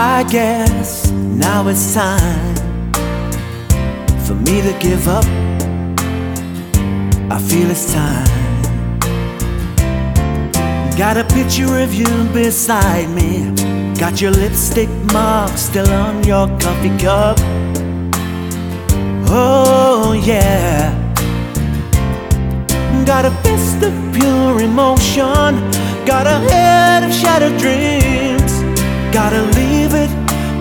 I guess now it's time for me to give up. I feel it's time. Got a picture of you beside me. Got your lipstick mark still on your coffee cup. Oh, yeah. Got a fist of pure emotion. Got a head of shattered dreams.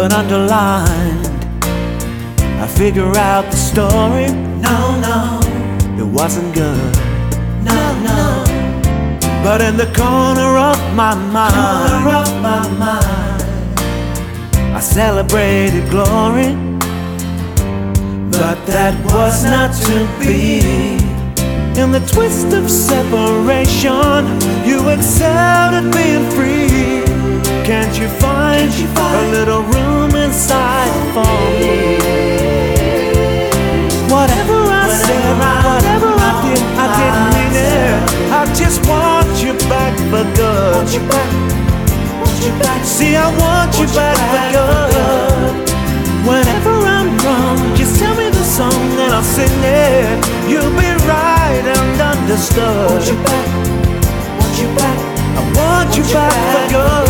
But underlined. I figure out the story. No, no, it wasn't good. No, no. But in the corner of my mind, corner of my mind, I celebrated glory. But that was not to be. In the twist of separation, you excelled at free. Can't you find, a little room inside for me? Whatever I said, whatever I did, I didn't mean it. I just want you back for good. Want you back, want you back. See, I want you back for good. Whenever I'm wrong, just tell me the song and I'll sing it. You'll be right and understood. Want you back, want you back. I want you back for good.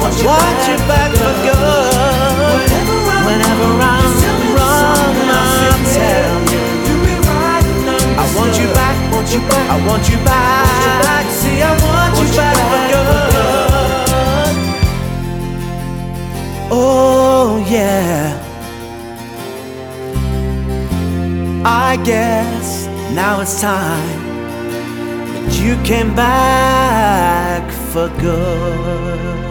want you, want back, you back for good. Whenever I'm, I'm wrong, I'll tell you. You'll be right I want you back, want you back, I want you back. See, I want, you back, for good. Oh yeah. I guess now it's time that you came back for good.